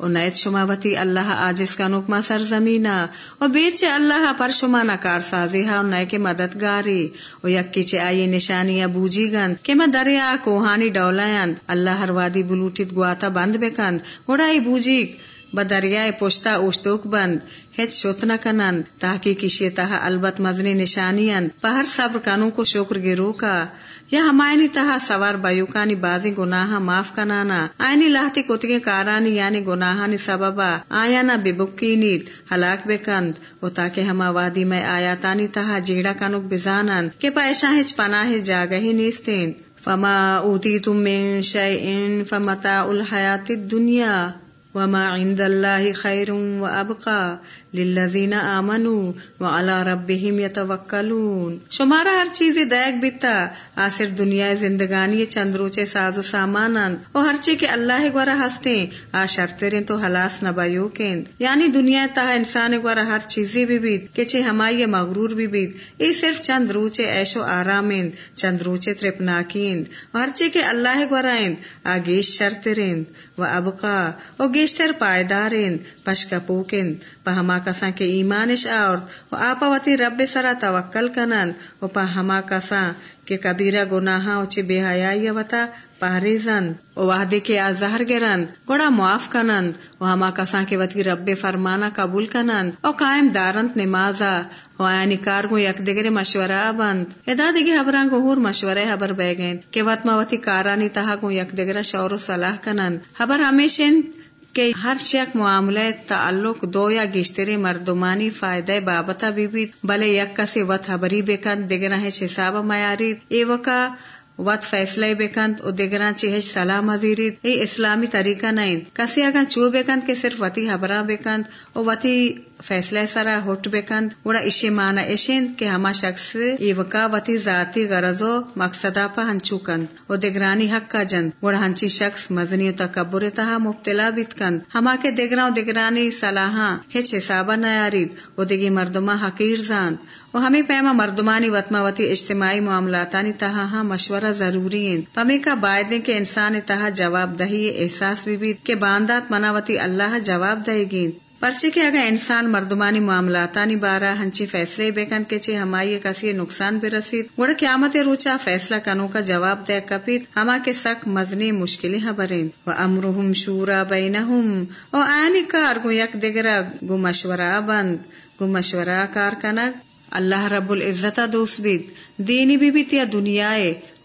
و نیت شما وتی اللہ آجز کا نکما سرزمینا و بیچ اللہ پر شما نکار سازی ہا نئے کے مددگاری و یکی چے آئی نشانی بوجی گند کہ میں دریا کوہانی ڈولائند اللہ ہر وادی بلوٹیت گواتا بند بکند گوڑائی بوجی دریائے پوشتا اوشتوک بند ہچ شوت نہ کنن تاکہ کشی تہا البت مزنی نشانی پہر صبر کنوں کو شکر گرو کا، یا ہمائنی تہا سوار بیوکانی بازی گناہ معاف کنانا۔ آئینی لاہتی کتگی کارانی یعنی گناہانی سببا آیا نہ ببکی نیت ہلاک بے کند۔ و تاکہ ہما وادی میں آیا تانی تہا جیڑا کنک بزانن کہ پیشا ہچ پناہ جاگہ ہی نیستین۔ فما اوتی تم من شیئن فمتاع الحیات الدنیا، وما عند الله خير وابقى للذین آمنوا وعلى ربهم يتوکلون شمارا ہر چیز دیکھ بیتا آصر دنیا زندگانی چند روچے ساز و سامانن و ہر چیز کے اللہ گورا ہستے، آ شرطریں تو حلاس نہ بایو کیند۔ یعنی دنیا تہا انسان گورا ہر چیزی بھی بیت کہ ہمائی مغرور بھی بیت ای صرف چند روچے ایش و آرامند چند روچے ترپناکیند و ہر چیز کے اللہ گورا اند آگیش شرطرند و ابقا و گیشتر پائیدارند پشکا پوکند پہما کساں کے ایمانش اور و آپا وتی رب سرا توکل کنن و پا ہما کساں کے کبیرہ گناہاں اچھے بے حیائی وتا پہریزن و وحدے کے آزہر گرن گوڑا معاف کنند و ہما کساں کے وتی رب فرمانا قبول کنند و قائم دارنت نمازا و آیانی کارگو یک دگرے مشورہ بند ادا دیگی حبران کو ہور مشورہ حبر بے گئن کہ وط ما کارانی تہا کو یک دگرہ شور و صلاح کنند حبر ہمیشن کہ ہر شک معاملہ تعلق دو یا گشتری مردمانی فائدہ بابتا بھی بھی بلے یک کسی وط حبری بکن، دیگر حساب میاری، اے وکا وط فیصلہ بکند، او دیگران چیہش سلام حضیرید۔ اے اسلامی طریقہ نہیں کسی اگا چو بکند کہ صرف وطی حبران بکند، او وطی فیصلہ سرا ہوٹ بکند۔ وڑا اشی مانا اشین کہ ہما شخص ای وکا وطی ذاتی غرضو مقصدہ پا ہنچو کند۔ او دیگرانی حق کا جند۔ وڑا ہنچی شخص مزنی و تکبر تہا مبتلا بیت کند۔ ہما کے دیگران و دیگرانی صلاحاں ہچ حسابہ نیارید او دیگی مردمہ حقیر زاند۔ و ہمیں پیما مردمانی وطما وتی اجتماعی معاملاتانی تہا ہاں مشورہ ضروری ہیں۔ پمی کا باعدیں کہ انسان تہا جواب دہی احساس بھی بھی کہ باندات مناوتی اللہ جواب دہے گی۔ پرچے کے اگر انسان مردمانی معاملاتانی بارہ ہنچی فیصلے بےکن کے چے ہمائی کسی نقصان بھی رسید۔ گڑ قیامت روچا فیصلہ کنوں کا جواب دے کپیت۔ ہما کے سک مزنی مشکلیں حبرین و امرهم شورا بینہم۔ و آنی کار گو یک دگرہ گو مشورہ بند۔ گو مشورہ کار کنک اللہ رب العزت دوست بید دینی بھی بیت یا دنیا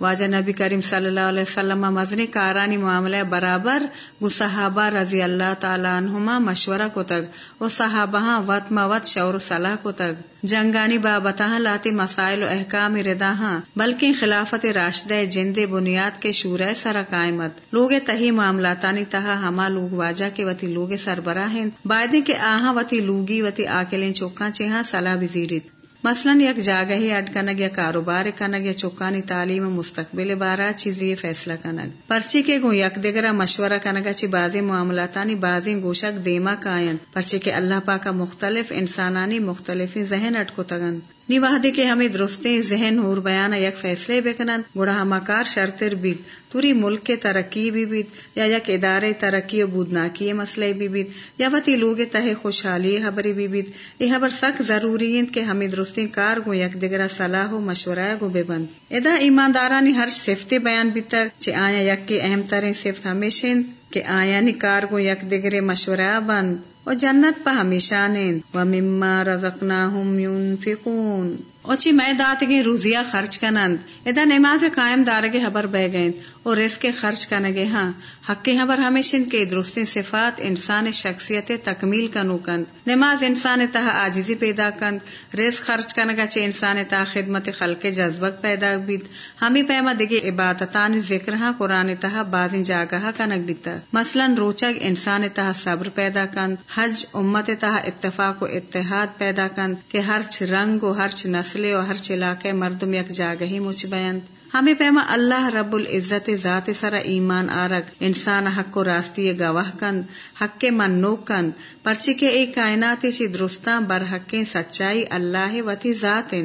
واجہ نبی کریم صلی اللہ علیہ وسلم مزنی کارانی معاملہ برابر وہ صحابہ رضی اللہ تعالیٰ عنہما مشورہ کو تگ۔ وہ صحابہ ہاں وط موت شور صلاح کو تگ۔ جنگانی بابتہ ہاں لاتی مسائل و احکام رداہاں بلکہ خلافت راشد جند بنیاد کے شورہ سر قائمت۔ لوگ تہی معاملاتانی تہا ہما لوگ واجہ کے وتی لوگ سربراہ بائدیں کے آہاں وتی لوگی وتی آکلیں چوکاں چہاں صلاح بزیرت مثلاً یک جاگہ ہی اڈ کنگ، یا کاروبار کنگ، یا چوکانی تعلیم مستقبل بارہ چیزی فیصلہ کنگ۔ پرچی کے گو یک دیگر مشورہ کنگا چی بازی معاملاتانی بازی گوشک دیما کائن۔ پرچی کے اللہ پاکا مختلف انسانانی مختلف ذہن اٹکو تگن نی وحدے کے ہمیں درستے ذہن اور بیان یک فیصلے بکنند گوڑا ہمکار شرطر بیت توری ملک کے ترقی بھی بیت یا یک ادارے ترقی و بودناکی مسئلے بھی بیت یا وتی لوگ تہ خوشحالی خبری بھی بیت یہ خبر سک ضروری ہے کہ ہمیں درستی کار گو یک دگرا صلاح و مشورہ گو بے بند ادا ایماندارانی ہر صفت بیان بھی تک چ آیا یک کی اہم ترین صفت ہمیشہ کہ آیا نی کار گو یک دگرے مشورہ بند و جنت پہ ہمیشہ نین و مما رزقناہم ينفقون۔ اوچی میں دات گے روزیہ خرچ کنند۔ ادا نماز قائم دار کے حبر بہ گئے اور اس کے خرچ کنگے ہاں۔ حق کے حبر ہمیشن کے درست صفات، انسان شخصیت تکمیل کنو کند۔ نماز انسان تہ آجزی پیدا کند۔ ریس خرچ کنگا چے انسان تہ خدمت خلق جذبک پیدا بیت ہمیں پیما دگے عبادتان ذکر ہاں قرآن تہ بازی جاگہ کنگ بیتا مثلا روچک انسان تہ صبر پیدا کند۔ حج امت تہ اتفاق و اتحاد پیدا کند۔ کہ ہرچ رنگ و ہرچ نسل نسلے و ہر چلاقے مردم یک جاگہ ہی مچ بیند ہمیں پیما اللہ رب العزت ذات سرا ایمان آرگ، انسان حق و راستی گواہ کند حق کے من نو کند پرچی کے ایک کائنات چی درستاں بر حق سچائی اللہ وتی ذات۔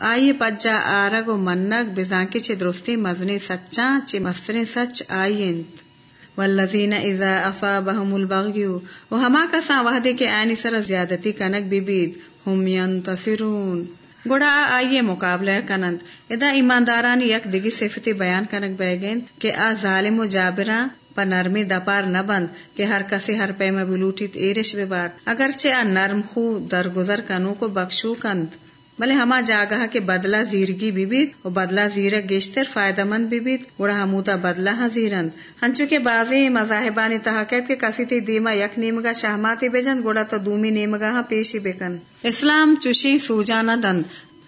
آئیے پجا آرگ و منگ بزاں کے چی درستی مزنی سچاں چی مسترین سچ آئین۔ والذین اذا اصابهم البغی و ہما کساں وحدے کے آئینی سر زیادتی کنک ببید، ہم ینتصرون۔ گوڑا آئیے مقابلہ کنند۔ ادا ایماندارانی یک دگی صفتی بیان کنک بیگین کہ آ ظالم و جابراں پا نرمی دپار نہ بند کہ ہر کسی ہر پیما بلوٹیت ایرش ببار۔ اگرچہ آ نرم خو درگزر کنو کو بخشو کند۔ بلے ہما جاگہ کے بدلہ زیرگی بیت و بدلہ زیرہ گیشتر فائدہ مند بیت گوڑا ہموتا بدلہ ہاں زیرند۔ ہنچو کے بازی مذاہبانی تحقیت کے کسی تی دیما یک نیمگا شہماتی بیجن گوڑا تو دومی نیمگا ہاں پیشی بیکن اسلام چوشی سوجانا دند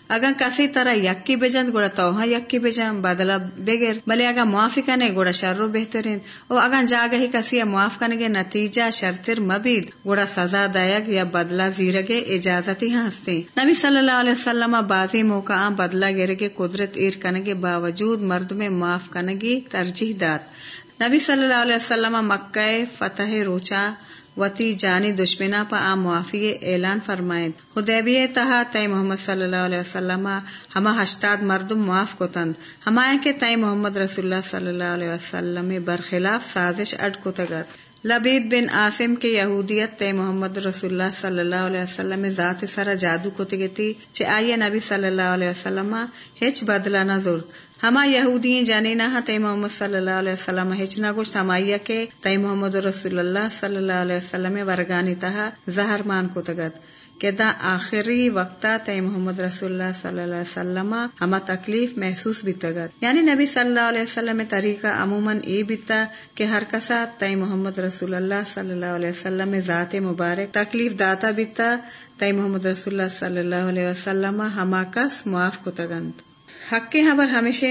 اگر کسی طرح یکی بجند گوڑا توہا یکی بجن بدلا بگر بلے اگر معافی کنے گوڑا شر بہترین او اگر جاگہ ہی کسی معاف کنے گے نتیجہ شرطر مبید گوڑا سزا دائگ یا بدلا زیرگے اجازتی ہستے نبی صلی اللہ علیہ وسلم بازی موقع بدلا گرگے قدرت ایر کنگے باوجود مرد میں معاف کنگی ترجیح داد نبی صلی اللہ علیہ وسلم مکہ فتح روچا وتی جانی دشمنا پا آ معافی اعلان فرمائیں خدیبی تہا تئی محمد صلی اللہ علیہ وسلم ہما ہشتاد مردم معاف کو تند ہمائیں کے تئی محمد رسول اللہ صلی اللہ علیہ وسلم برخلاف سازش اڈ کو تگت لبید بن آسم کے یہودیت تے محمد رسول اللہ صلی اللہ علیہ وسلم ذات سرا جادو کو تگتی چے آئیے نبی صلی اللہ علیہ وسلم ہچ بدلا نہ ضرورت ہما یہودی جانے نہ ہاں تے محمد صلی اللہ علیہ وسلم ہچنا گوشت ہمائی کے تے محمد رسول اللہ صلی اللہ علیہ وسلم ورگانی تہا زہر مان کو تگت کہ دا آخری وقتا تے محمد رسول اللہ صلی اللہ علیہ وسلم ہما تکلیف محسوس بھی تگت یعنی نبی صلی اللہ علیہ وسلم طریقہ عموماً ای بیتا کہ ہر کسا تے محمد رسول اللہ صلی اللہ علیہ وسلم ذات مبارک تکلیف داتا بیتا تے محمد رسول اللہ صلی اللہ علیہ وسلم ہما کس معاف کو تگنت حق کے خبر ہمیشہ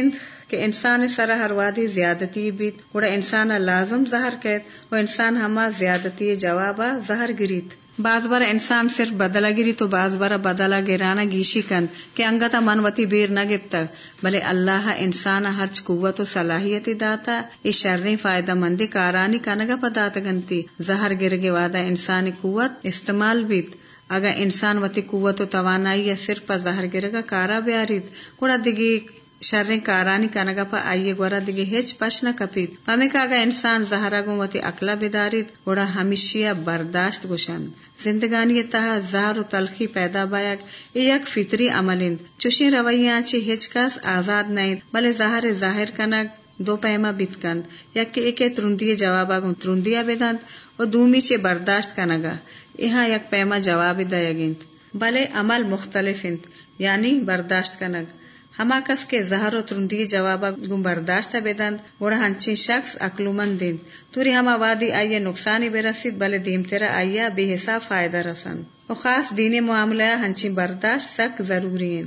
کہ انسان سرا ہر وادی زیادتی بیت گوڑا انسان لازم زہر کہت، و انسان ہما زیادتی جوابا زہر گریت۔ بعض بار انسان صرف بدلا گری تو بعض بار بدلا گرانا گیشی کند کہ انگتا منوتی بیر نہ گپتا بلے اللہ انسان ہرچ قوت و صلاحیتی داتا، ای شرنی فائدہ مندی کارانی کنگا پداتا گنتی۔ زہر گرگے وادا انسانی قوت استعمال بیت۔ اگر انسان وتی قوت و توانائی یا صرف پا ظاہر گرگا کارا بیارید۔ گوڑا دگی شرن کارانی کنگا پا آئیے گورا دگی ہیچ پش نہ کپید۔ ہمیں کا اگر انسان زہرا گو وتی اکلا بیدارید، گوڑا ہمیشیا برداشت گوشند۔ زندگانی تہا زہر و تلخی پیدا بایک یک فطری عملند۔ چوشی رویاں چی ہیچ کس آزاد نہیں بلے زہر ظاہر کنگ دو پیما بیت کند۔ یا کہ ایک ترندی جوابا گو ترندیا بیدند و دومی چے برداشت کنگا۔ یہاں یک پیما جواب دیا بلے عمل مختلف یعنی برداشت کنگ۔ ہما کس کے زہر و ترندی جواب گم برداشت بیدند گوڑا ہنچی شخص مند دین توری ہما وادی آئیے نقصانی بے بلے دیم تیرا آئیا بے حساب فائدہ رسند۔ و خاص دین معاملہ ہنچی برداشت سک ضروری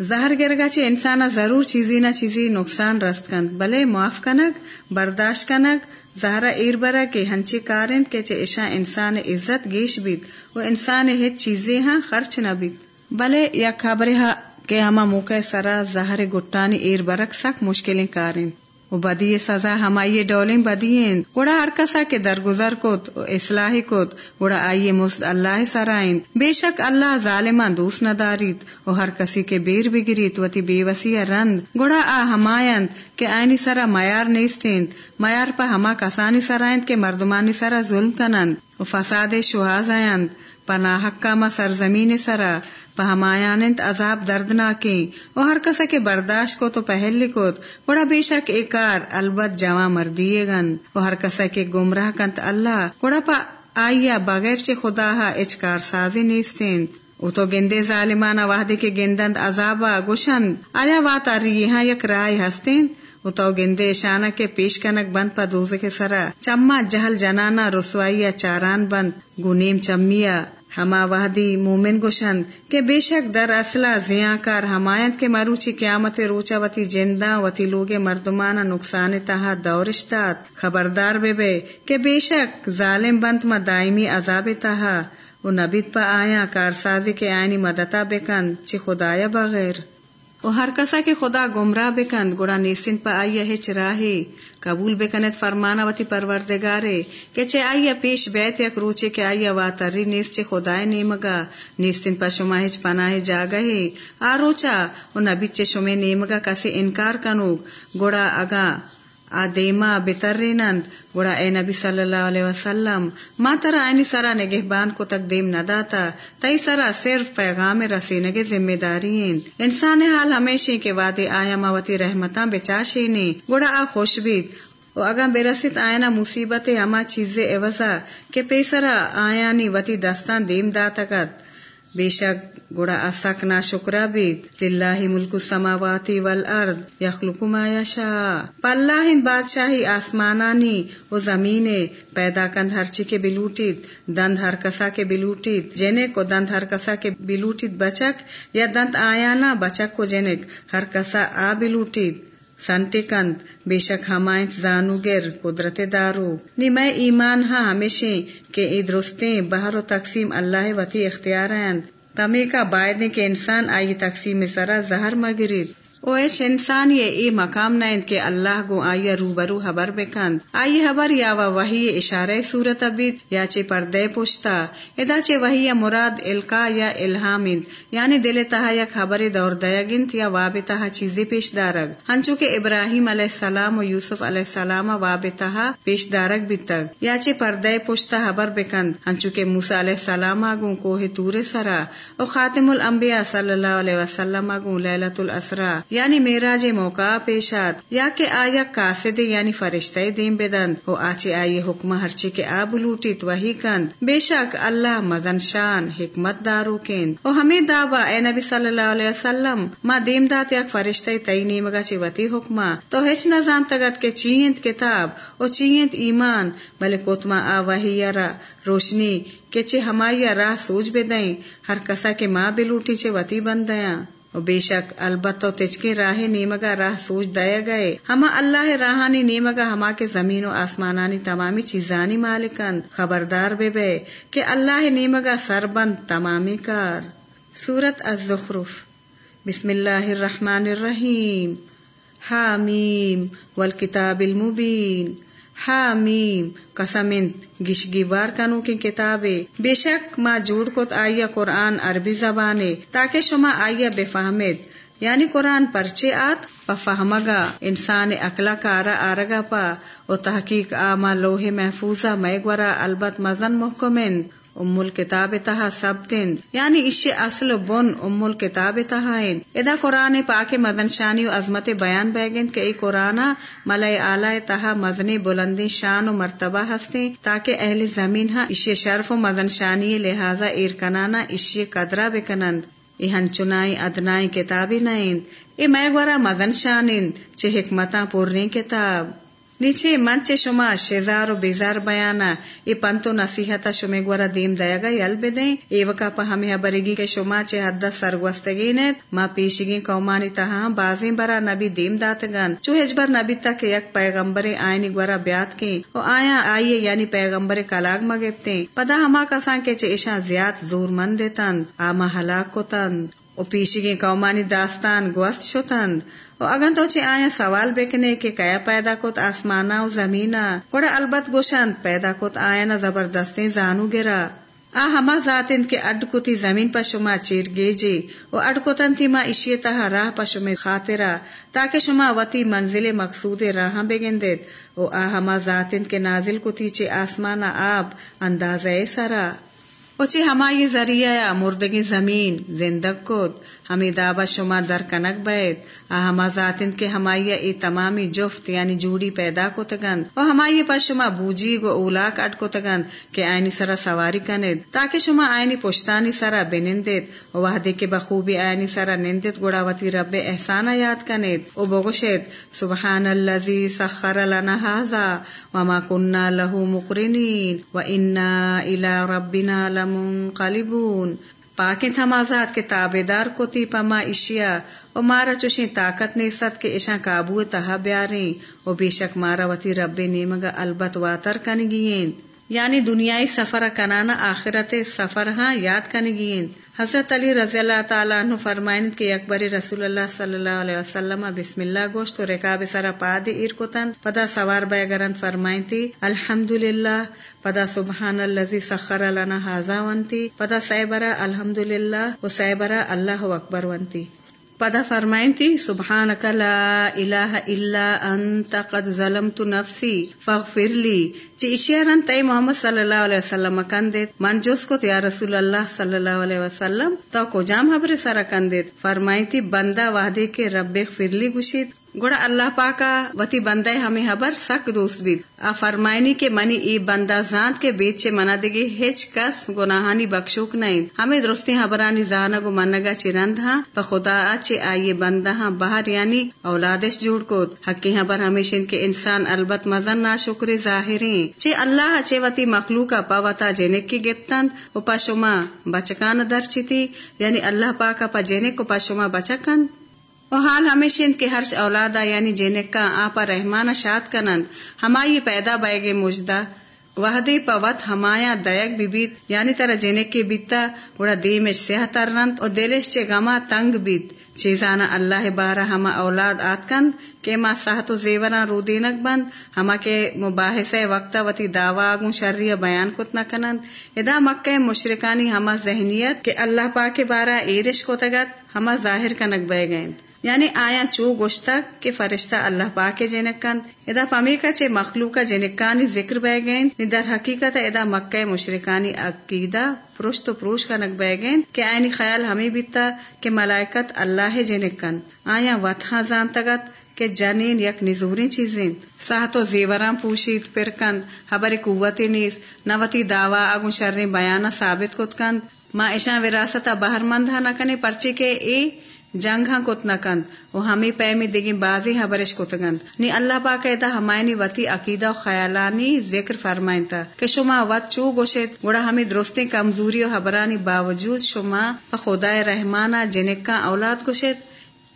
زہر گرگا چی انسانا ضرور چیزی نہ چیزی نقصان رست کند۔ بلے معاف کنگ، برداشت کنگ زہرا ایر برا کے ہنچے کارن کے چے اشا انسان عزت گیش بیت و انسان ہے چیزیں ہاں خرچ نہ بیت بلے یا خبر ہا کہ ہما موقع سرا زہر گٹانی ایر برک سک مشکلیں کارن و بدی سزا ہمائی ڈولیں بدین گوڑا ہر کسا کے درگزر کت اصلاحی کت گوڑا آئیے مست اللہ سرائن بے شک اللہ ظالمان دوس نہ و ہر کسی کے بیر بگریت و تی بے وسیع رند۔ گوڑا آ ہمایند کے آئینی سرا میار نیستیند میار پا ہما کسانی سرائند کے مردمانی سرا ظلم کنند۔ و فساد شہاز آیند۔ پناہ حکامہ سرزمین سرا پہمایانت عذاب دردناکیں۔ اور ہر کسا کے برداشت کو تو پہل لکھوت بڑا بے شک ایکار البت جمع مردیے گن۔ اور ہر کسا کے گمراہ کنت اللہ۔ بڑا پا آئیا بغیر چے خدا ہا اچکار سازی نیستین۔ او تو گندے ظالمانا وحدے کے گندند عذابا گوشند آیا واتا ریہاں یک رائے ہستین۔ او تو گندے شانہ کے پیش کنک بند پا دوزے کے سرا۔ چما جہل جنانا رسوائیا چاران بند۔ گنیم چمیا ہما وحدی مومن گوشند کہ بے شک در اصلا زیاں کار حمایت کے مروچی قیامت روچا وتی جندہ وتی لوگ مردمانا نقصان تہا دورشتات خبردار بے بے کہ بے شک ظالم بنت ما دائمی عذاب تہا۔ و نبیت پا آیا کارسازی کے آئینی مدتا بکن چی خدایا بغیر۔ او ہر کسا کے خدا گمراہ بکند گوڑا نیسن پا آئیا ہچ راہی قبول بکنت فرمانا وتی پروردگارے، کہ چے آئیا پیش بیت یک روچے کے آئیا واتری نیس چے خدای نیمگا۔ نیستن پا شما ہچ پناہ جاگا ہے آ روچا او نبی چے شما نیمگا کسی انکار کنوگ۔ گوڑا اگا آ دیما بتر رینند۔ گوڑا اے نبی صلی اللہ علیہ وسلم، ما ترا اینی سرا نگہبان کو تک دیم نہ داتا، تئی سرا صرف پیغام رسینے کے ذمہ داری انسان حال ہمیشہ کے وعدے آیا موتی رحمتاں بچاشی نے گوڑا آ خوش بیت۔ و اگا برست آئنا مصیبت اما چیزیں اوزا کہ پیسرا آیانی وتی دستان دیم داتگت بے شک گڑا اسک نا شکرا بیت للہ ملک السماواتی والارض یخلق ما یشاء۔ پاللہ بادشاہی آسمانانی و زمین پیدا کند ہر چی کے بلوٹیت، دند ہر کسا کے بلوٹیت۔ جنک کو دند ہر کسا کے بلوٹیت بچک یا دند آیانا بچک کو جنک، ہر کسا آ بلوٹیت۔ سنٹی کند بے شک ہمائت زانو گر قدرت دارو۔ نی میں ایمان ہاں ہمیشہ کہ ای درستیں بہر و تقسیم اللہ وتی اختیار تمے کا باعد کے انسان آئی تقسیم سرا زہر مگرید۔ او ایچ انسان یہ ای مقام نائند کے اللہ گو آئی روبرو حبر بکند۔ آئی حبر یا وحی اشارہ صورت ابید یا چے پردے پوشتا۔ ادا چے وحی مراد القا یا الہامند یعنی دل تہا یک خبر دور دیگنت یا واب تہا چیزی پیش دارگ۔ ہنچو کے ابراہیم علیہ السلام و یوسف علیہ السلام واب تہا پیش دارگ بیتگ یا چے پردے پوشتا حبر بکند۔ ہنچو کے موسیٰ علیہ السلام آگوں کوہ تور سرا۔ او خاتم الانبیاء صلی اللہ علیہ وسلم آگوں لیلت الاسرا۔ یعنی میرا جے موقع پیشات۔ یا کہ آیا کاسد یعنی فرشتہ دیم بدند۔ او آچے آئی حکمہ ہرچی کے آب لوٹیت وہی کند۔ بے شک اللہ مدن شان حکمت دارو کند۔ او ہمیں دعوا اے نبی صلی اللہ علیہ وسلم، ما دیم دات یک فرشتہ تئی نیمگا چی وتی حکمہ۔ تو ہچ نظام تگت کے چینت کتاب او چینت ایمان، بلے کوتما آ وحی یرا روشنی کہ چے ہمائی راہ سوچ بدائیں ہر کسا کے ماں بلوٹی چے وتی بندیاں و بے شک البتہ تجکے راہ نیمگا راہ سوچ دیا گئے۔ ہما اللہ راہانی نیمگا ہما کے زمین و آسمانانی تمامی چیزانی مالکند خبردار بے بے کہ اللہ نیمگا سربند تمامی کار۔ سورت الزخرف۔ بسم اللہ الرحمن الرحیم۔ حامیم۔ والکتاب المبین۔ حامیم۔ قسمنت گشگی وار کنو کی کتابیں۔ بے شک ما جوڑ کت آئیا قرآن عربی زبانے، تاکہ شما آئیا بے فہمت یعنی قرآن پرچے آت پا فہمگا انسان اکلا کارا آرگا پا۔ او تحقیق آما لوہ محفوظہ میگورا البت مزن محکمن ام الکتاب تہا سب دن یعنی اس اصل بن ام الکتاب تہا ادا قرآن پاک مدن شانی و عظمت بیان بیگن کہ ای قرآن ملئے آلہ تہا مزنی بلندی شان و مرتبہ ہستے تاکہ اہل زمین ہاں اشی شرف و مدن شانی لہذا ایر کنانا اشی قدرہ بکنند۔ ایہن چنائی ادنائی کتابی نائند اے میں گورا مدن شانند چھ حکمتاں پورنی کتاب۔ نیچے منچ شما شیزار و بیزار بیانا ای پنتو نصیحتا شما گورا دیم دیا گا یل بدیں ای وکا پا ہمیں برگی کے شما چے حد سرگوستگی نیت ما پیشگی قومانی تہا بازیں برا نبی دیم داتگان چو ہجبر نبی تک یک پیغمبر آئینی گورا بیات کی او آیا آئیے یعنی پیغمبر کلاگ مگبتے پدا ہما کسان کے چے اشان زیاد زور مند دیتن آما ہلاک کو تن او پیشگی قومانی داستان گوست شتند اگن تو چی آیا سوال بکنے کہ کیا پیدا کت آسمانا و زمینا گوڑا البت گوشند پیدا کت آیا نا زبردستیں زانو گرا۔ آ ہما ذاتن کے اڈ کتی زمین پا شما چیر گیجی و اڈ کتن تی ما اشی تہا راہ پا شما خاطرہ، تاکہ شما وتی منزل مقصود راہ بگندید۔ و آ ہما ذاتن کے نازل کتی چی آسمانا آب اندازہ سرا۔ وچی ہمائی ذریعہ مردگی زمین زندگ کت ہمیں دابا شما در کنک بیت ذاتن کے ہمائی ای تمامی جفت یعنی جوڑی پیدا کو تگند اور ہمائی پر شما بوجی گو اولاک اٹ کو تگند کہ آئینی سرا سواری کند تاکہ شما آئینی پشتانی سرا بنندید اور وحدے کے بخوبی آئینی سرا نندید گوڑاوتی رب احسانا یاد کند او بگوشید سبحان اللذی سخر لنا حازا وما کننا لہو مقرنین و انا الى ربنا لمنقلبون پاکن تھمازات کے تابے دار کو تی پما اشیا، او مارا چوشی طاقت نے ست کے اشا قابو تہا بیاریں، او بے شک مارا وتی رب نیمگا البت واتر کنگین یعنی دنیای سفر کنانا آخرت سفر ہاں یاد کنگین حضرت علی رضی اللہ تعالیٰ عنہ فرمائن کے اکبر رسول اللہ صلی اللہ علیہ وسلم بسم اللہ گوشت و رکاب سرا پاد ایر پدا سوار بیگرن فرمائن تھی الحمد للہ پدا سبحان اللذی سخر لنا حازا ونتی۔ پدا سیبرا الحمد للہ و سیبرا اللہ اکبر ونتی۔ پدا فرمائن تھی سبحان لا الہ الا انت قد ظلمت نفسی، فاغفر لی۔ چی اشیارن تی محمد صلی اللہ علیہ وسلم کندیت من جوس کو یا رسول اللہ صلی اللہ علیہ وسلم تو کو جام حبر سارا کندیت فرمائن تھی بندہ وحدے کے رب اغفر لی گوشید گوڑا اللہ پاکا وتی بندے ہمیں حبر سک دوست بھی آ فرمائنی کے منی ای بندہ زانت کے بیچ منا دگی ہچ کس گناہانی بخشوک نہیں ہمیں درستی حبرانی زانا گو منگا چرند ہاں پا خدا اچھے آئیے بندہ ہاں باہر یعنی اولادش جوڑ کو حقی حبر ہمیشن کے انسان البت مزن نا شکر ظاہریں چے اللہ چے وتی مخلوقا پا وتا جینک کی گپتند و پا شما بچکان در چیتی یعنی اللہ پاکا پا جینک کو پا شما بچکند و حال ہمیشہ کے ہر اولادا یعنی جینکا آپا رحمان شاد کنند ہمائی پیدا بائے گے مجدہ۔ وحدی پوت ہمایا دیک بیت یعنی ترا جینک کے بیتا بڑا دیمش سیاہ ترنت اور دلش چے گما تنگ بیت۔ چیزانا اللہ بارہ ہما اولاد آت کند کہ ما ساہت و زیوران رو دینک بند، ہما کے مباحث وقتا وتی دعواگوں شریع بیان کت نہ کنند۔ ادا مکہ مشرکانی ہما ذہنیت کہ اللہ پاک کے بارہ ایرش کو تگت ہما ظاہر کنک بے گئند۔ یعنی آیا چو گوشتا کہ فرشتہ اللہ پاک جنکن ادا پمی کا چے مخلوقہ جنکانی ذکر بے گئن در حقیقت ادا مکہ مشرکانی عقیدہ پروش تو پروش کا نک بے گئن کہ آئینی خیال ہمیں بیتا کہ ملائکت اللہ جنکن آیا وطہاں زان تگت کہ جنین یک نزوری چیزیں ساہ تو زیوراں پوشید پرکند حبر قوتی نیس نوتی دعوی اگو شرری بیانہ ثابت کت کند. ما اشان وراثتا باہر مندہ نہ کنے پرچے کے اے جنگ ہاں کت نہ کند وہ ہمیں پیمی دگی بازی حبرش کتگند نی اللہ پاک ایتا ہمائنی وتی عقیدہ و خیالانی ذکر فرمائن تا کہ شما وط چو گوشت گوڑا ہمیں درستی، کمزوری و حبرانی باوجود شما خدا رحمانا جنکا اولاد گوشت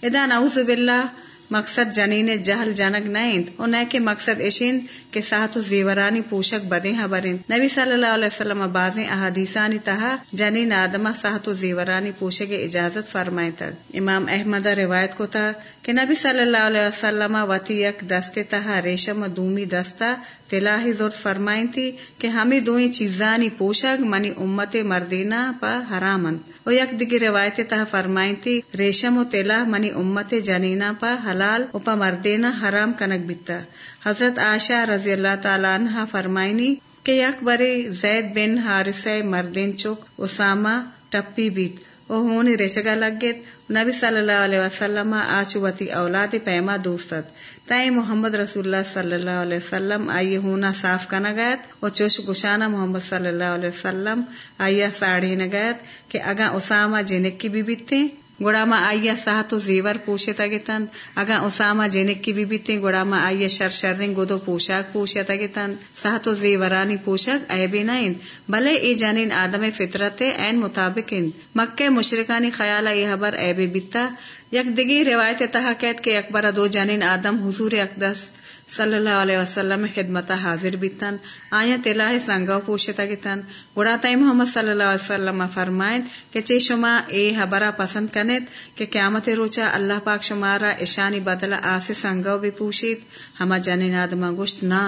ادا نعوذ باللہ مقصد جنین جہل جنگ نیند اور کے کہ مقصد اشین کے ساتھ زیورانی پوشک بدے حبرین نبی صلی اللہ علیہ وسلم باز احادیثانی تہا جنین آدمہ ساتھ زیورانی پوشک اجازت فرمائے تک امام احمد روایت کو تھا کہ نبی صلی اللہ علیہ وسلم وتی یک دستے تہا ریشم دومی دستا تلاہی زور فرمائیں تھی کہ ہمیں دوئی چیزانی پوشک منی امت مردینہ پا حرامن۔ و یک دگی روایت تہا فرمائیں تھی ریشم و تلا منی امت جنینا پا حلال و پا مردینہ حرام کنک بیتا۔ حضرت عائشہ رضی اللہ تعالی عنہ فرمائنی کہ یک زید بن حارثہ مردین چک اسامہ ٹپی بیت او ہونی ریچگا لگت نبی صلی اللہ علیہ وسلم آچواتی اولاد پیما دوستت۔ تائی محمد رسول اللہ صلی اللہ علیہ وسلم آئیے ہونا صاف کا نگیت اور چوش گشانہ محمد صلی اللہ علیہ وسلم آئیے ساڑھی نگیت کہ اگا اسامہ جنک کی بھی بیتے گوڑاما آئیا ساہ تو زیور پوشے تگتند اگا اسامہ جنک کی بھی بیتے گوڑاما آئیا شر شرنگ گودو پوشاک پوشے تگتند ساہ تو زیورانی پوشاک اے بھی نائند۔ بلے ای جانین آدم فطرت این مطابق مکہ مشرکانی خیال ای حبر اے بھی بیتا۔ یک دگی روایت تحقیت کے اکبر دو جانین آدم حضور اقدس۔ صلی اللہ علیہ وسلم خدمت حاضر بیتن. آیا تلا سنگو پوشتا گیتن. گڑا تائی محمد صلی اللہ علیہ وسلم فرمائیں کہ چی شما اے حبرہ پسند کنت کہ قیامت روچا اللہ پاک شمارا اشانی بدل آس سنگو بھی پوشید. ہما جنین آدما گوشت نا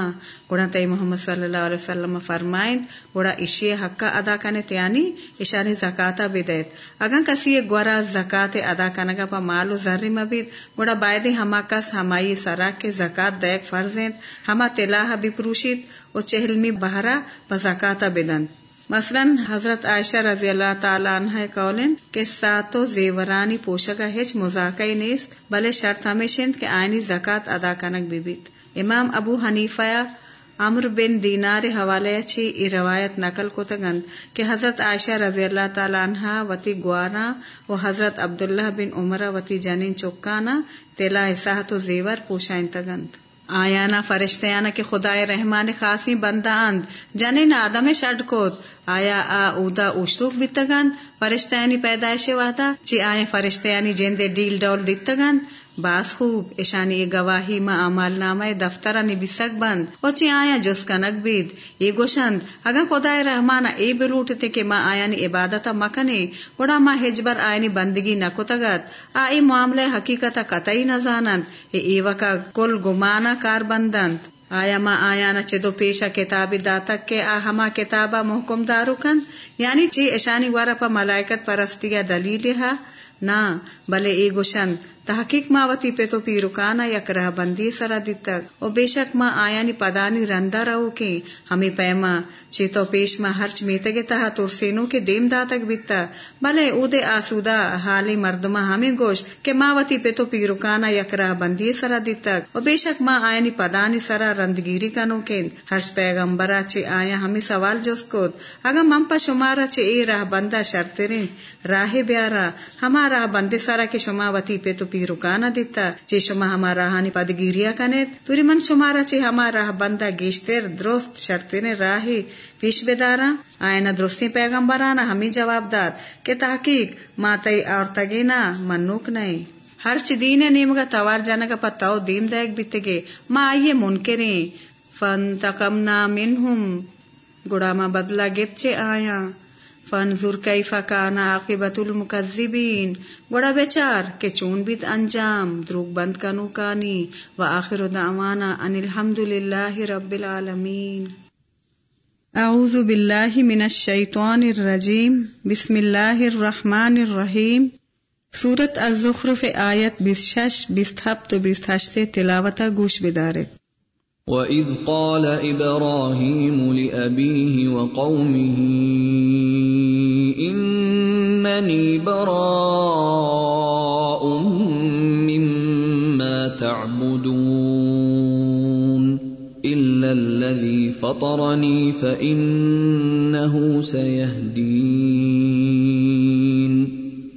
گڑا تائی محمد صلی اللہ علیہ وسلم فرمائیں گڑا اشی حقا ادا کنت یعنی اشانی زکاتا بدیت اگر کسی گورا زکات ادا کنگا پا مالو ذری مبید گڑا بائدی ہما کس ہمائی سرا کے زکات دیکھ فرزین ہما تلاح بھی پروشید و چہلمی بہرا بزاکاتا بدن مثلا حضرت عائشہ رضی اللہ تعالی عنہ قولن کہ ساتو زیورانی پوشکا ہچ مذاکر نیست بلے شرط ہمیشن کہ آئینی زکات ادا کنک بیت امام ابو حنیفہ عمر بن دینار حوالے چھی ای روایت نقل کو تگند کہ حضرت عائشہ رضی اللہ تعالی عنہ وتی گوارا و حضرت عبداللہ بن عمر وتی جنین چوکانا تیلا احساط و زیور پوشائن تگند۔ آیانا فرشتیانا کہ خدا رحمان خاصی بندہ اند جنین آدم شڈ کوت آیا آ اودا اوشتوک بیتگند؟ فرشتیانی پیدائش وحدا چی آیا فرشتیانی جندے ڈیل ڈول دیتگند؟ باس خوب. ایشانی گواہی ما عمال نامہ دفترہ نبیسک بند. او چی آیا جس کنک بید. یہ گوشند. اگر خدای رحمانا اے بلوٹتے کہ ما آیانی عبادتا مکنے وڑا ما حجبر آیانی بندگی نکتگت. آئی معاملے حقیقتا قطعی نزانند. ایوکا کل گمانا کار بندند آیا ما آیا نا دو پیشا کتابی داتک کے آہما کتابا محکم دارو کند یعنی چی اشانی وارا پا ملائکت پرستیا دلیلی ہا نہ بلے ای گوشن تحقیق ماوتی پہ تو پی رکانا یک رہ بندی سرا دتک او بے شک ماں آیانی پدانی رندا رہو کے ہمیں پیما چی تو پیش ماں ہرچ میتگے تہا ترسینو کے دیم داتک بیتا بلے او دے آسودا حالی مردما ہمیں گوشت کہ ماوتی پہ تو پی رکانا یک رہ بندی سرا دتک او بے شک ماں آیانی پدانی سرا رندگیری کنو کے ہرچ پیغمبرا چی آیا ہمیں سوال جوست کود اگر ممپا شمارا چی اے راہ بندہ شرطریں راہ بیارا ہما راہ بندے سارا کے شما وتی پہ تو پی رکانا دیتا چی شما ہما راہانی پد گیریا کنیت توری من شمارا چی ہما راہ بندہ گیشتر درست شرطریں راہی پیش بدارا آئینہ درستی پیغمبرانا ہمیں جواب داد کہ تحقیق ماتی اورتگینا منوک نہیں ہر چی دین نیمگا توار جانگا پتاو دیم دائک بیتگے ما آئیے منکریں فانتقمنا منہم گڑا ما بدلا گت چے آیا فانظر کیف کان عاقبت المکذبین۔ گڑا بیچار کہ چون بیت انجام دروگ بند کنو کانی۔ و آخر دعوانا ان الحمد للہ رب العالمین۔ اعوذ باللہ من الشیطان الرجیم۔ بسم اللہ الرحمن الرحیم۔ سورت الزخرف آیت بیس شش، بیس ہفت و بیس ہشتے تلاوتا گوش بدارت واذ قال إبراهيم لابيه وقومه انني براء مما تعبدون الا الذي فطرني فانه سيهدين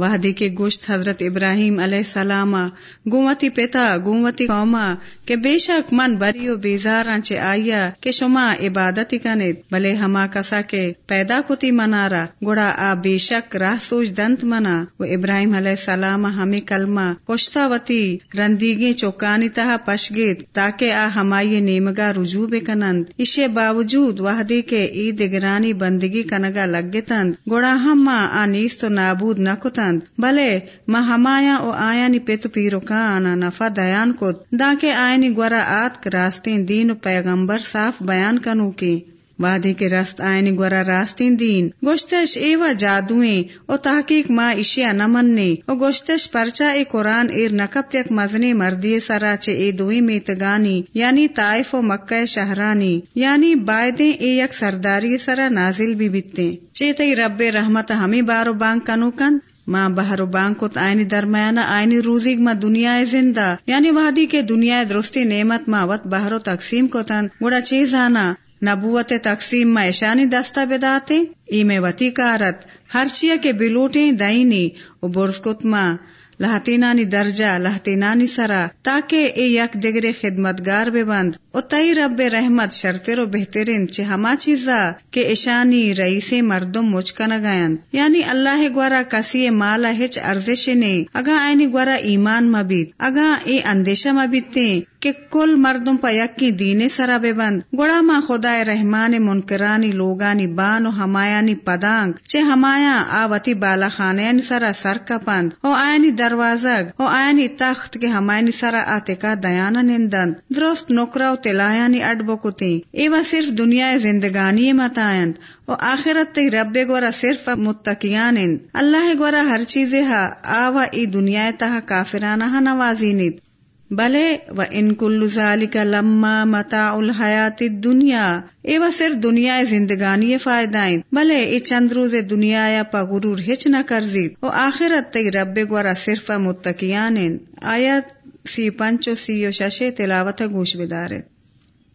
وحدی کے گوشت حضرت ابراہیم علیہ السلام، گومتی پتا گومتی قوما، کہ بے شک من بری و بیزار چے آیا کہ شما عبادت کنید، بلے ہما کسا کے پیدا کتی منارا گڑا آ بے شک راہ سوچ دنت منا، و ابراہیم علیہ السلام ہمیں کلمہ پشتا وتی رندیگی چوکانی تہا پشگیت تاکہ آ ہمائی نیمگا رجوع بکنند اسے باوجود وحدی کے ای دگرانی بندگی کنگا لگتند گڑا ہم آ نیست و نابود نکتند بلے ما ہمایا او آیا نی پیت پیرو کا آنا نفا دیان کو۔ دا کے آئینی گورا آت راستین دین و پیغمبر صاف بیان کنو کی۔ وادی کے رست آئینی گورا راستین دین۔ گوشتش ایوا جادویں او تحقیق ما اشیا نمننے او گوشتش پرچا اے قرآن ایر نکب تک مزنی مردی سرا چے اے دوئی میتگانی۔ یعنی طائف و مکہ شہرانی۔ یعنی بائدیں اے یک سرداری سرا نازل بھی بیتے چیتے رب رحمت ہمیں بارو بانگ کنو کن؟ ماں بہر و بانکت آئینی درمیانہ آئینی روزی ما دنیا زندہ یعنی وادی کے دنیا درستی نعمت ما وط بہرو تقسیم کو تن۔ چیز آنا، نبوت تقسیم ما ایشانی دستا بداتے ای میں وتی کارت ہر چیا کے بلوٹیں دائنی و برز کت ماں۔ لہتینانی درجہ، لہتینانی سرا، تاکہ اے یک دگرے خدمتگار بے بند۔ او تئی رب رحمت شرطر و بہترین چھ ہما چیزا کہ ایشانی رئیس مردم مچکن گائن یعنی اللہ گورا کسی مالا ہچ ارزش نے، اگا آئینی گورا ایمان مبید اگا اے اندیشہ مبیدتے کہ کل مردم پا یکی دین سرا بے بند گوڑا ما خدا رحمان منکرانی لوگانی بان و ہمایانی پدانگ۔ چے ہمایا آوتی بالا خانیانی سرا سر کپند۔ او آئینی دروازگ، او آئینی تخت کے ہمایانی سرا آتے کا دیانا نندند۔ درست نکرا و تلایانی اڈ بکتی ایوا صرف دنیا زندگانی متائند او آخرت تی رب گورا صرف متقیانند اللہ گورا ہر چیز ہا آوا ای دنیا تہا کافرانہ نوازینید بلے و ان کل ذالک لما متاع الحیات الدنیا۔ اے و صرف دنیا زندگانی فائدائیں بلے اے چند روز دنیا یا پا غرور ہچ نہ کرزید۔ او آخرت تی رب گورا صرف متقیان آیت سی پنچ و سی و ششے تلاوت گوش بدارت۔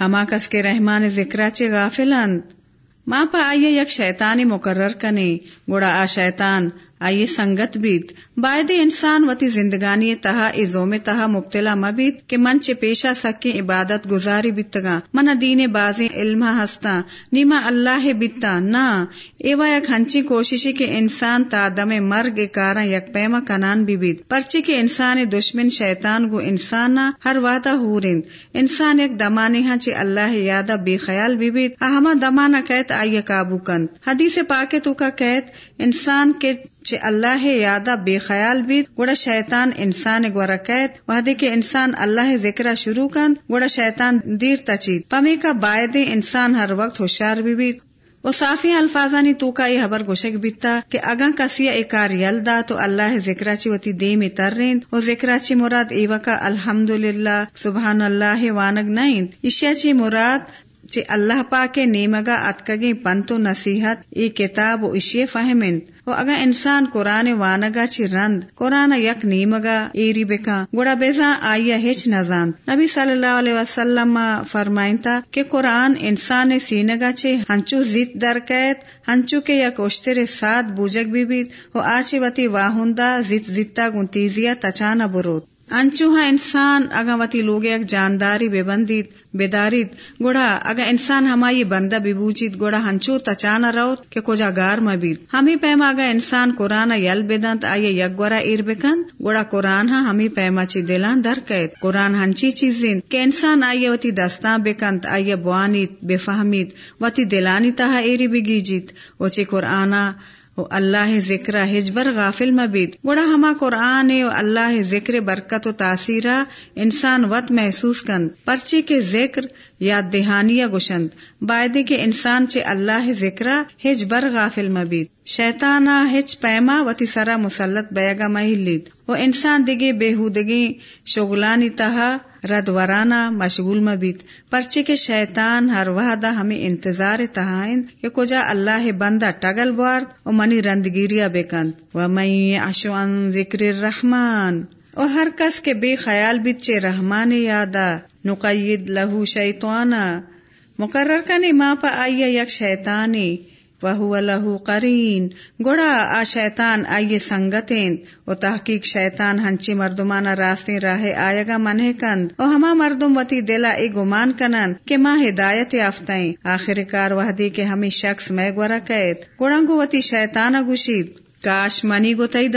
ہما کس کے رحمان ذکرہ چے غافلند ماں پا آئیے یک شیطانی مقرر کنے۔ گوڑا آ شیطان آئیے سنگت بیت۔ باعد انسان وتی زندگانی تہا ازوم تہا مبتلا مبیت کہ من چے پیشا سکے عبادت گزاری بتگا من دین بازی علم ہستا۔ نیما اللہ بتا نہ ایوا یک ہنچی کوششی کے انسان تا دم مرگ کارا یک پیما کنان بھی بیت۔ پرچے کے انسان دشمن شیطان گو انسان ہر وعدہ ہورند انسان ایک دمانے ہاں چے اللہ یادا بے خیال بھی بیت۔ اہما دمانا کہت آئیے قابو کند۔ حدیث پاکے تو کا کہت انسان کے چے اللہ یادا بے خیال بھی گوڑا شیطان انسان گورا قید وحدے کے انسان اللہ ذکرہ شروع کند، گوڑا شیطان دیر تچید پمی کا باعدے انسان ہر وقت ہوشیار بھی بیت۔ وہ صافی الفاظانی تو کا یہ حبر گوشک بیتا کہ اگاں کسی ایکار یلدا تو اللہ ذکرہ چی وتی دے میں تر رین وہ ذکرہ چی مراد ایوہ کا الحمد للہ سبحان اللہ وانگ نائن اشیا چی مراد چی اللہ پاک نیمگا اتکگی پنتو نصیحت، ای کتاب و اشی فہمن و اگا انسان قرآن وانگا چی رند، قرآن یک نیمگا، ایری بکا، گوڑا بیزا آئیا ہچ نزان نبی صلی اللہ علیہ وسلم فرمائن تا کہ قرآن انسان سینگا چی ہنچو زیت درکیت ہنچو کے یک اشتر سات بوجک بھی بیت، و آچی وتی واہندا زیت زیتا گنتیزیا تچانا بروت انچوہا انسان اگا وتی لوگ ایک جانداری، بے بندیت بیداریت گوڑا اگا انسان ہمائی بندہ بے بوچیت گوڑا ہنچو تچانا روت کہ کجا گار مبید ہمیں پیما اگا انسان قرآن یل بدنت آئیے یک گورا ایر بکن، گوڑا قرآن ہاں ہمیں پیما چی دلان در قید قرآن ہنچی چیزیں کہ انسان آئیے وتی دستان بکنت آئیے بوانیت، بے فہمیت، وتی دلانی تہا ایری بگیجیت۔ وچی قرآنہ اللہ ذکر ہجبر غافل مبید۔ گڑا ہما قرآن و اللہ ذکر برکت و تاثیرہ انسان وط محسوس کن۔ پرچی کے ذکر یا دہانیہ گشند بائدے کے انسان چے اللہ ذکر ہج بر غافل مبید۔ شیطانا ہچ پیما وتی سرا مسلط بیگا محلید وہ انسان دگے بےحودگی شغلانی تہا رد ورانا مشغول مبیت پرچے کے شیطان ہر وحدہ ہمیں انتظار تہائن کہ کجا اللہ بندہ ٹگل بارد و منی رندگیریا بکند۔ و مئی آشوان ذکر الرحمن۔ اور ہر کس کے بے خیال بچے رحمان یادا، نقید لہو شیطوانا مقرر کنی ماں پا آئیے یک شیطانی وہ لہو قرین۔ گوڑا آ شیطان آئیے سنگتیں و تحقیق شیطان ہنچی مردمانا راستیں راہ آئے گا منہ کند او ہما مردم وتی دلا اے گمان کنن کہ ماں ہدایت یافتیں آخر کار وحدی کے ہمیں شخص میں گورا قید۔ گوڑنگو وتی شیطان گوشید۔ کاش منی گو تئی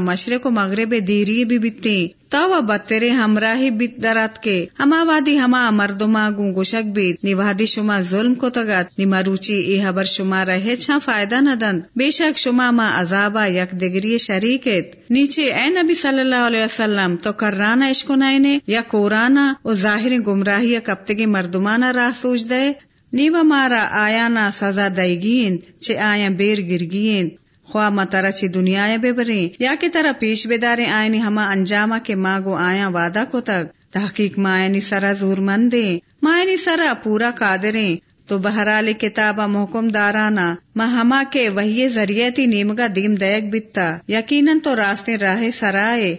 مشرق و مغرب دیری بھی بتتی تو وہ بترے ہمراہی بت درات کے. ہما وادی ہما مردما گو گوشک بیت. نی وادی شما ظلم کو تگت نی مروچی ای حبر شما رہے چھا فائدہ نہ دند بے شک شما ما عذابا یک دگری شریکت نیچے اے نبی صلی اللہ علیہ وسلم، تو کرانا عشق نائنے، یا کورانا و ظاہر گمراہی کپتگی مردمانا راہ سوچ دے. نیو مارا آیا نا سزا دائگین چے آیا بیر گرگین. خواہ متارا چی دنیا بے بریں، یا کی طرح پیش بیداریں آئینی ہما انجاما کے ماں گو آیا وعدہ کو تک۔ تحقیق مائنی سرا زور مندیں۔ مائنی سرا پورا قادریں۔ تو بہرحال کتابا محکم دارانا، ماں ہما کے وہی ذریعے تی نیمگا دیم دیکھ بیتا یقیناً تو راستے راہ سرائے۔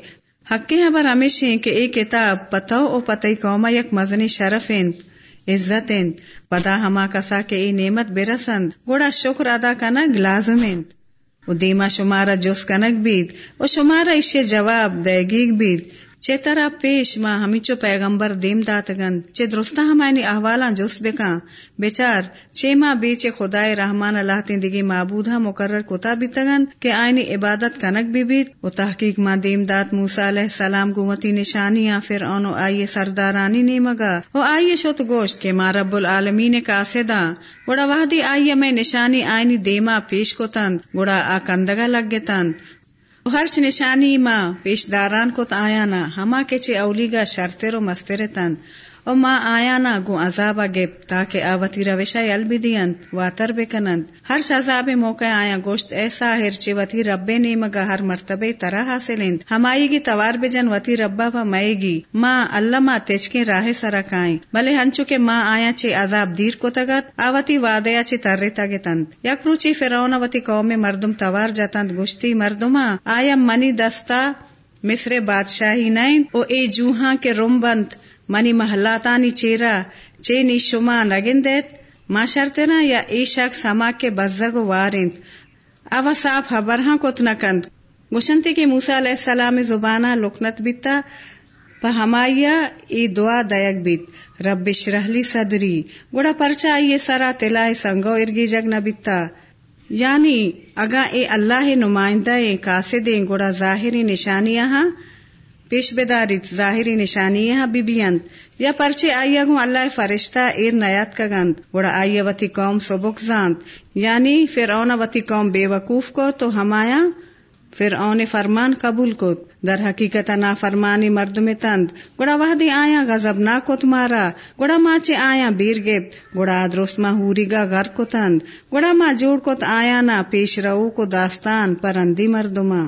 حقی حبر ہمیشہ کہ اے کتاب پتو او پتئی قوما یک مزنی شرف انت عزت انت پدا ہما کسا کے اے نعمت برسند۔ گوڑا شکر ادا کنا گلازمند و دیما شمارا جوس کنک بید و شمارا اسے جواب دیگیگ بیت بید چے پیش ماں ہمی چو پیغمبر دیم داتگن چے درستہ ہمانی احوالاں جوس بکاں بیچار، چے ماں بیچے خدای رحمان اللہ تندگی معبودہ مقرر کتا بیتگن کہ آئینی عبادت کنک بھی بیت؟ و تحقیق ماں دیم دات موسیٰ علیہ السلام گومتی نشانیاں پھر آنو آئیے سردارانی نیمگا؟ و آئیے شت گوشت کے ماں رب العالمین کاسدہ گوڑا وحدی آئیے میں نشانی آئینی دیما پیش کو تند گوڑا آ کندگا لگ گے هرچ نشانی ما پیش پیشداران کت آیانا هما که چه اولیگا شرطه رو مسترتند او ماں آیا نا گو عذاب گپ تاکہ آوتی روشا یل بھی دینت واتر بکنند ہر عذاب موقع آیا گوشت ایسا ہرچی وتی رب نیمگا ہر مرتبے طرح حاصلند ہمائی گی توار بجن وتی ربا و مئے گی ماں اللہ ماں تیچکے راہ سرکائیں بلے ہنچو کے ماں آیا چے عذاب دیر کو تگت آوتی وادیا چے ترے تگے تند یک روچی فرعون وتی قوم مردم توار جاتند گشتی مردما آیا منی دستا مصر بادشاہی نائن او اے جوہاں کے روم بند منی محلاتانی چیرا چینی شما نگندیت ما شرطنا یا ای شخص ہما کے بزگ وارند اوا صاف خبر کت نکند گوشنتی کے موسا علیہ السلام زبانہ لکنت بیتا پا ہمایا ای دعا دیگ بیت رب شرحلی صدری گوڑا پرچا آئیے سرا تلا سنگو ارگی جگ نہ بیتا یعنی اگا اے اللہ نمائندہ کاسد گوڑا ظاہری نشانیاں ہاں پیش بداریت ظاہری نشانیاں بی بیانت یا پرچے آئیا گو اللہ فرشتہ ایر نیات کا گند گوڑا آئیا وتی قوم سبک زانت یعنی فرعون وتی قوم بے وقوف کو تو ہمایا پھر فرمان قبول کو در حقیقت نا فرمانی مرد میں تند. گڑا وحدی آیا غزب نہ کت مارا. گڑا ماں چے آیا بیر گپ گڑا درست ماں ہوری گا غر کو تند. گڑا ماں جوڑ کت آیا نا پیش رو کو داستان پرندی مردما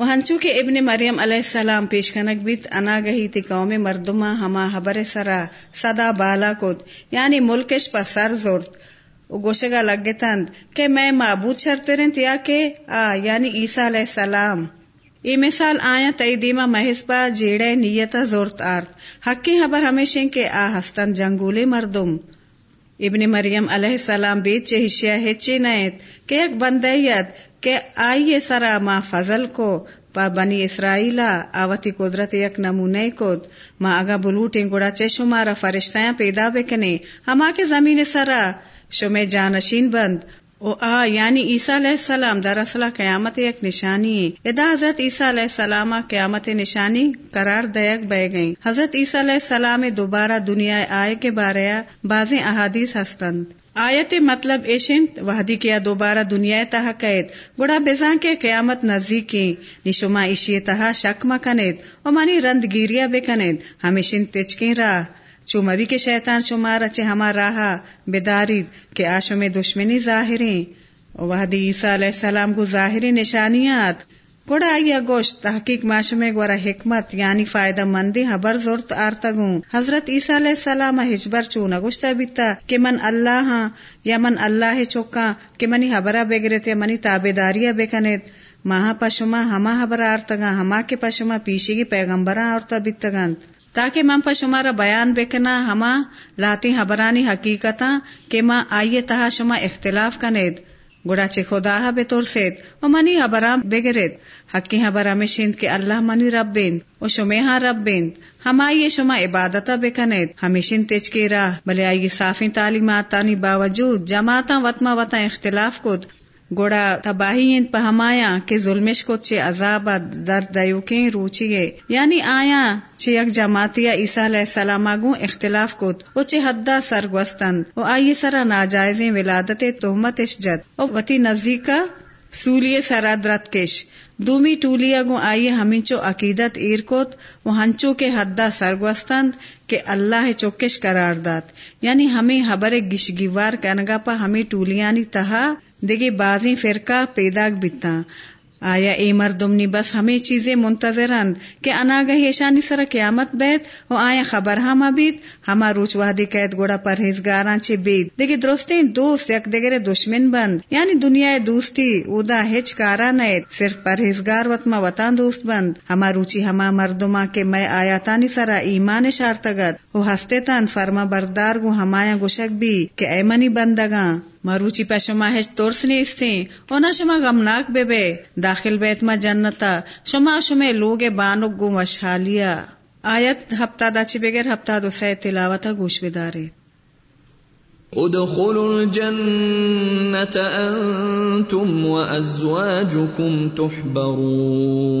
وہ ہنچو کے ابن مریم علیہ السلام پیش کنک بیت انا گہی تی قوم مردما ہما حبر سرا صدا بالا کت یعنی ملکش پر سر زورت گوشے گا لگے تند کہ میں معبود شرط رہن تیا کہ آ یعنی عیسیٰ علیہ السلام۔ ای مثال آیا تئی دیما محض پا جیڑے نیتا زورت آرت حقی حبر ہمیشہ کے آ، ہستن جنگولے مردم۔ ابن مریم علیہ السلام بیت چہشیا ہچی نیت کہ ایک بندیت کہ آئیے سرا ما فضل کو، پا بنی اسرائیلا، آوتی قدرت یک نمونے کود، ما اگا بلوٹیں گوڑا چے شمارا فرشتیاں پیدا بکنے، ہما کے زمین سرا شمع جانشین بند۔ او آ یعنی عیسیٰ علیہ السلام دراصل قیامت ایک نشانی۔ ہے ادا حضرت عیسیٰ علیہ السلام قیامت نشانی قرار دیک بہ گئیں۔ حضرت عیسیٰ علیہ السلام دوبارہ دنیا آئے کے بارے بازیں احادیث ہستند۔ آیت مطلب ایشن وحدی کیا دوبارہ دنیا تہا قید گڑا بزاں کے قیامت نزدیکی نشما ایشی تہا شک مکنید و منی رند گیریا بکنید ہمیشن تچکیں راہ۔ چو مبی کے شیطان شمار اچھے ہما راہا بیدارید کہ آشو میں دشمنی ظاہریں۔ وحدی عیسیٰ علیہ السلام کو ظاہری نشانیات گوڑا آئیا گوشت تحقیق معاشمے گورا حکمت یعنی فائدہ مندی حبر زورت آرتگوں حضرت عیسیٰ علیہ السلام ہجبر چونا گوشتا بیتا کہ من اللہ ہاں یا من اللہ چوکا کہ منی حبرہ بگرت یا منی تابداریہ بکنت ماہا پشما ہما حبر آرتگا ہما کے پشما پیشی کی پیغمبرہ آرتا بیتگانت تاکہ من پا شمارا بیان بکنا ہما لاتی حبرانی حقیقتا کہ ماں آئیے تہا شما اختلاف کنید گڑا چے خدا بے طور سید و منی حبرام بگرید حقی حبرام ہاں میں شند کے اللہ منی رب بیند و شمی ہاں رب بیند ہم آئیے شما عبادتا بکنید ہمیشن تیج کے راہ، بلے آئیے صافی تعلیمات تانی باوجود جماعتا وطما وطا اختلاف کود۔ گوڑا تباہی پہمایا کہ ظلمش کو چے عذاب درد دیوکیں روچیے یعنی آیا چے یک جماعتیا عیسیٰ علیہ السلام آگوں اختلاف کت او چے حدہ سرگوستند او آئی سرا ناجائزیں ولادت تہمت جد۔ او وتی نزدیکا سولی سرادرت کش۔ دومی ٹولیا گو آئیے ہمینچو عقیدت ایر و ہنچو کے حدہ سرگوستند کہ اللہ چوکش قرار دات یعنی ہمیں حبر گشگیوار کنگا پا ہمیں ٹولیانی تہا دگے بازی فرقہ پیداگ بیتا۔ آیا اے مردمنی بس ہمیں چیزیں منتظرند کہ اناگہ یشانی سر قیامت بیت و آیا خبر ہما بیت ہما روچ وحدی قید گوڑا پرہیزگاران چے بیت دیکھے درستیں دوست یک دگرے دشمن بند۔ یعنی دنیا دوستی اودا ہچ کارا نیت، صرف پرہیزگار وطما وطان دوست بند۔ ہما روچی، ہما مردما کے میں آیا تانی سرا ایمان شارتگت۔ وہ ہستے تان فرما بردار گو ہمایا گوشک بھی کہ اے منی بندگاں۔ مروچی پہ شما تورسنی استیں اونا شما غمناک بے بے داخل بیت ما جنتا شما شما لوگ بانک گو مشالیا آیت ہفتہ دا چی بغیر ہفتہ دو سے تلاوتا گوش بدارے ادخلوا الجنة انتم وازواجكم تحبرون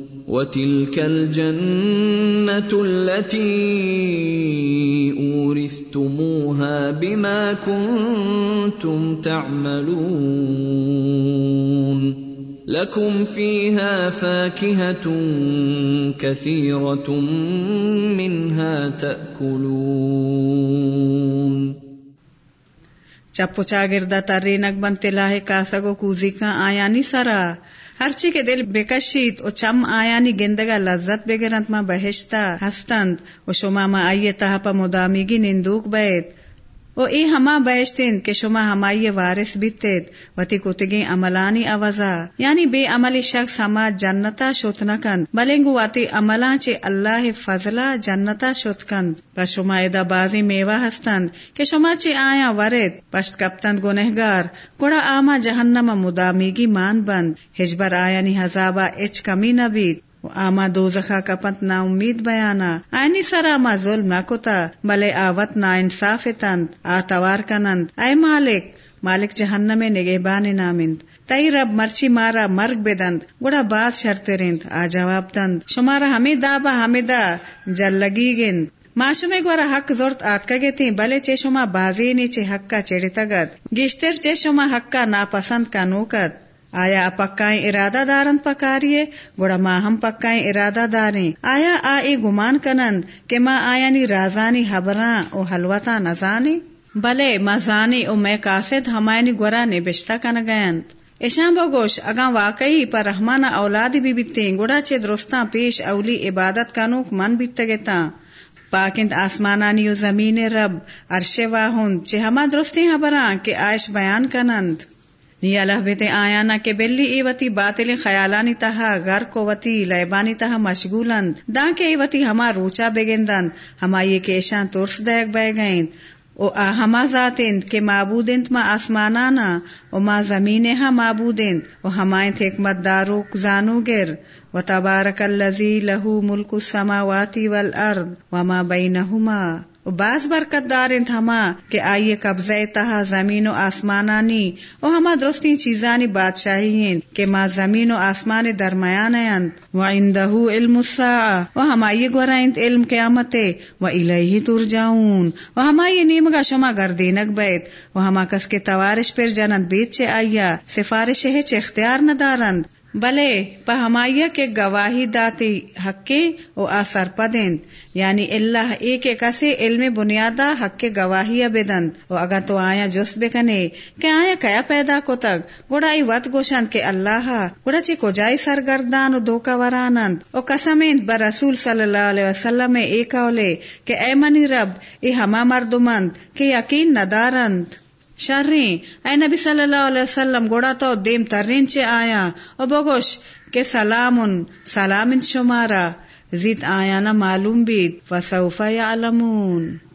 وتلك الجنة التي أورثتموها بما كنتم تعملون. لكم فيها فاكهة كثيرة منها تأكلون. چپو چاگردہ ترینک بنتے لاہے کاسگو کوزی کا آیانی سرا ہرچی کے دل بکشید و چم آیانی گندگا لذت بگرنت ما بہشتا ہستند و شما ما آئیے تہا پا مدامیگی نندوک بیت او ای ہما بیشتین کہ شما ہمائی وارث بیتید وتی کتگی عملانی اوزا یعنی بے عملی شخص ہما جنتا شوت نکند بلنگو واتی عملان چے اللہ فضلا جنتا شوت کند۔ پس شما ادا بازی میوہ ہستند کہ شما چے آیا ورد پشت کپتند گنہگار گوڑا آما جہنم مدامیگی مان بند۔ ہجبر آیا نی حزابا اچ کمی نبید۔ آما دو زخا کپت نا امید بیانا آئنی سرا ما ظلم نہ کتا بلے آوت نا انصاف تند، آتوار کنند. اے مالک مالک جہنم میں نگہ بان نامند. تئی رب مرچی مارا مرگ بدند، گڑا بات شرط رند، آ جواب تند شمارا ہمیں دابا ہمیں دا، جل لگی گند. معشومے گورا حق زورت آت کگے تھی بلے چے شما بازی نیچے حق کا چڑی تگت گشتر چے شما حق کا ناپسند کا نوکت آیا پکائیں ارادہ دارن پکاریے؟ گوڑا ماں ہم پکائیں ارادہ داریں۔ آیا آ گمان کنند کہ ماں آیا نی رازانی حبراں او حلوتا نزانی بلے مزانی او میں کاسد ہمائنی گورا نے بشتا کن گیند ایشان بگوش اگاں واقعی پر رحمانہ اولادی بھی بیتیں، گوڑا چے درستاں پیش اولی عبادت کنوک من بیتگتا پاکند آسمانانی و زمین رب عرش واہن چے ہما درستی حبراں کہ آئش بیان کنند۔ نی اللہ بیتے آیا نا کہ بلی ای وتی باطل خیالانی تہا گر کو وتی لیبانی تہا مشغولند۔ دا کے ای وتی ہما روچا بگندند، ہما یہ کیشان ترس دیگ بے گئند او ہما ذاتند کے معبودند ما آسمانانا، او ما زمینہا معبودند۔ او ہمائیں حکمت داروک زانو گر۔ و تبارک اللذی لہو ملک السماواتی والارض، وما بینہما۔ بعض برکت دار ہما کہ آئیے قبضہ تہا زمین و آسمانانی، او ہما درستی چیزانی بادشاہی ہیں کہ ما زمین و آسمان درمیان و عندہو علم الساعة، و ہما یہ گورا علم قیامت و الیہ ترجعون، و ہما یہ نیمگا شما گردینک بیت، و ہما کس کے توارش پر جنت بیت چے آئیا سفارش ہے چے اختیار ندارند بلے پہمائیا کے گواہی داتی حق کے او آثر پدند یعنی اللہ ایک کسے علم بنیادہ حق کے گواہی بدند او اگر تو آیا جس بکنے کہ آیا کیا پیدا کو تک گوڑائی وط گوشند کے اللہ گوڑا چی کو سرگردان و دھوکا ورانند او قسمین برسول صلی اللہ علیہ وسلم ایک اولے، کہ اے منی رب ای ہما مردمند، کہ یقین ندارند۔ شرین اے نبی صلی اللہ علیہ وسلم، گوڑا تو دیم ترین چے آیا۔ او بگوش، کہ سلامن سلام شمارا۔ زید آیا نا معلوم بیت فسوف یعلمون۔